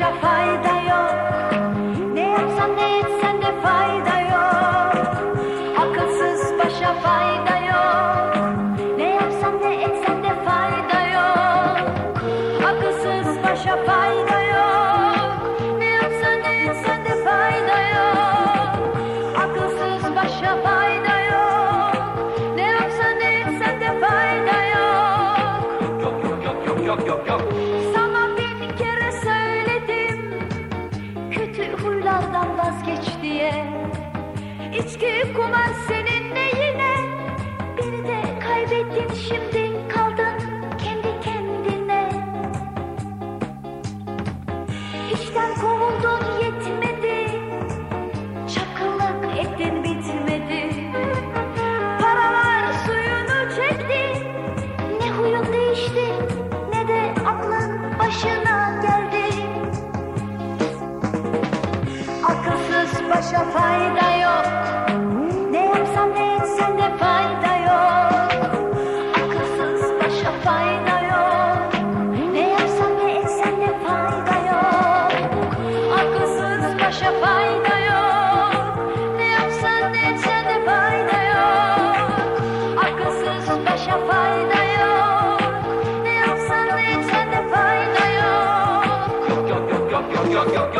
Başa fayda yok. Ne yapsan ne etsen de fayda yok. Akılsız başa fayda yok. Ne yapsan ne etsen de fayda yok. Akılsız başa fayda yok. Ne yapsan ne etsen de fayda yok. Akılsız başa fayda yok. Ne yapsan ne etsen de fayda yok. Yok yok yok yok yok yok yok. İçki kumar seninle yine Beni de kaybettin şimdi kaldın kendi kendine. İşten kovuldun yetmedi. Çakıllık ettin bitmedi. Paralar suyunu çekti. Ne huyun değişti ne de aklın başına geldi. Akılsız başa fayda Ne yapsan ne